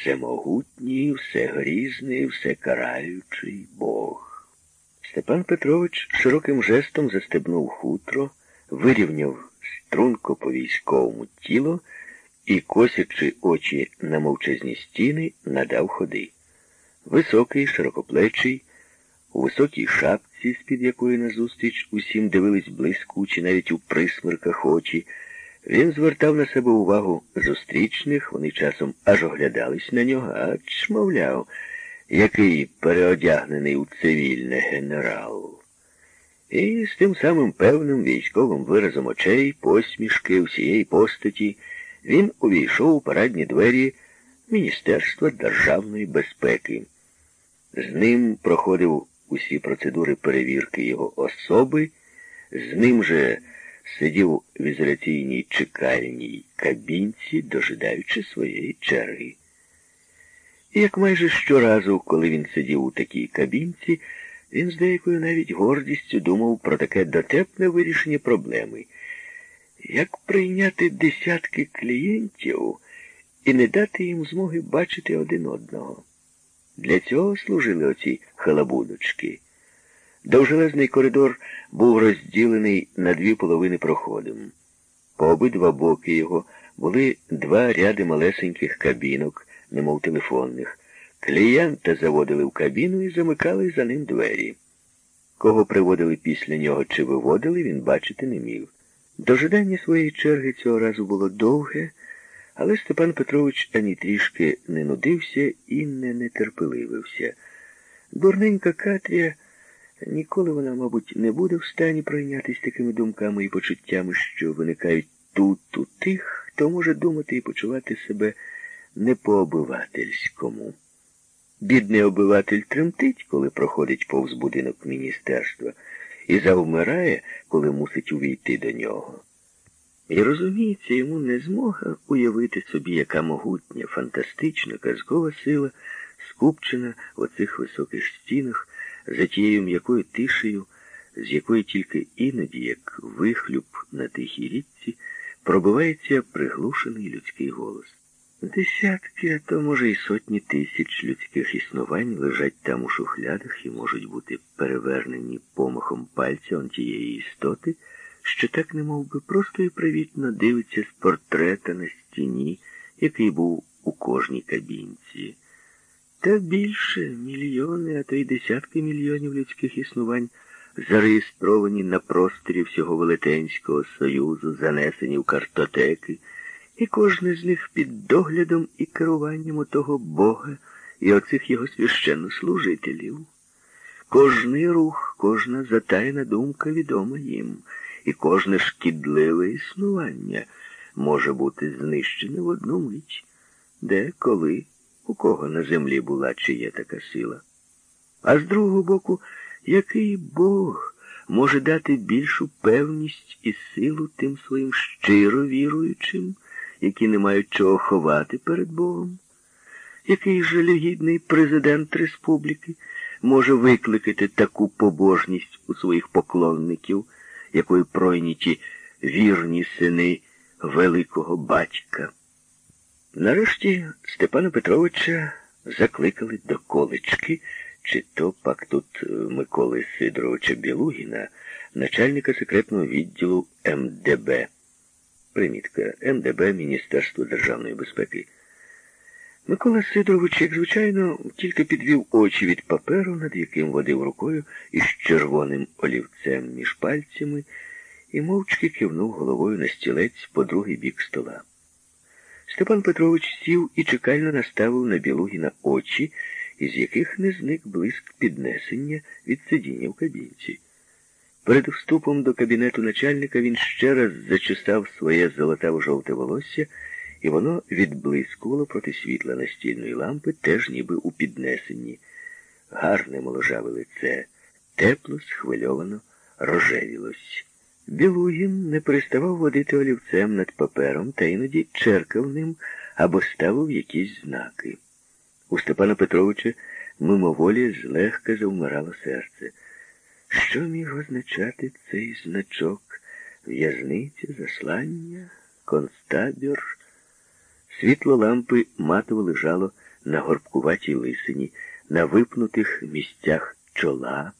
всемогутній, всегрізний, всекараючий Бог. Степан Петрович широким жестом застебнув хутро, вирівняв струнко по військовому тіло і, косячи очі на мовчазні стіни, надав ходи. Високий, широкоплечий, у високій шапці, з-під якої назустріч усім дивились блискучі, навіть у присмерках очі, він звертав на себе увагу зустрічних, вони часом аж оглядались на нього, а чмовляв, який переодягнений у цивільне генерал. І з тим самим певним військовим виразом очей, посмішки, всієї постаті, він увійшов у парадні двері Міністерства державної безпеки. З ним проходив усі процедури перевірки його особи, з ним же сидів в ізоляційній чекальній кабінці, дожидаючи своєї черги. І як майже щоразу, коли він сидів у такій кабінці, він з деякою навіть гордістю думав про таке дотепне вирішення проблеми. Як прийняти десятки клієнтів і не дати їм змоги бачити один одного? Для цього служили оці халабудочки. Довжелезний коридор був розділений на дві половини проходом. По обидва боки його були два ряди малесеньких кабінок, немов телефонних. Клієнта заводили в кабіну і замикали за ним двері. Кого приводили після нього чи виводили, він бачити не міг. Дожидання своєї черги цього разу було довге, але Степан Петрович ані трішки не нудився і не нетерпеливився. Дурненька Катрія, ніколи вона, мабуть, не буде в стані пройнятися такими думками і почуттями, що виникають тут, у тих, хто може думати і почувати себе не по-обивательському. Бідний обиватель тремтить, коли проходить повз будинок міністерства, і завмирає, коли мусить увійти до нього. І розуміється, йому не змога уявити собі, яка могутня, фантастична, казкова сила скупчена в оцих високих стінах, за тією м'якою тишею, з якої тільки іноді, як вихлюб на тихій річці, пробивається приглушений людський голос. Десятки, а то, може, і сотні тисяч людських існувань лежать там у шухлядах і можуть бути перевернені помахом пальця он тієї істоти, що так не би, просто і привітно дивиться з портрета на стіні, який був у кожній кабінці. Та більше мільйони, а то й десятки мільйонів людських існувань зареєстровані на просторі всього Велетенського Союзу, занесені в картотеки і кожне з них під доглядом і керуванням отого Бога і оцих його священнослужителів. Кожний рух, кожна затайна думка відома їм, і кожне шкідливе існування може бути знищене в одну мить, де, коли, у кого на землі була чи є така сила. А з другого боку, який Бог може дати більшу певність і силу тим своїм щиро віруючим? які не мають чого ховати перед Богом? Який жалюгідний президент республіки може викликати таку побожність у своїх поклонників, якою пройняті вірні сини великого батька? Нарешті Степана Петровича закликали до колечки, чи то пак тут е, Миколи Сидоровича Білугіна, начальника секретного відділу МДБ. Примітка МДБ Міністерство державної безпеки. Микола Сидорович, як звичайно, тільки підвів очі від паперу, над яким водив рукою із червоним олівцем між пальцями, і мовчки кивнув головою на стілець по другий бік стола. Степан Петрович сів і чекально наставив на Білугіна очі, із яких не зник блиск піднесення від сидіння в кабінці. Перед вступом до кабінету начальника він ще раз зачесав своє золотаво жовте волосся, і воно відблискувало проти світла настільної лампи, теж ніби у піднесенні. Гарне моложаве лице, тепло, схвильовано, рожевілось. Білугін не переставав водити олівцем над папером та іноді черкав ним або ставив якісь знаки. У Степана Петровича мимоволі злегка завмирало серце. Що міг означати цей значок? В'язниця, заслання, констабір? Світло лампи матово лежало на горбкуватій лисині, на випнутих місцях чола,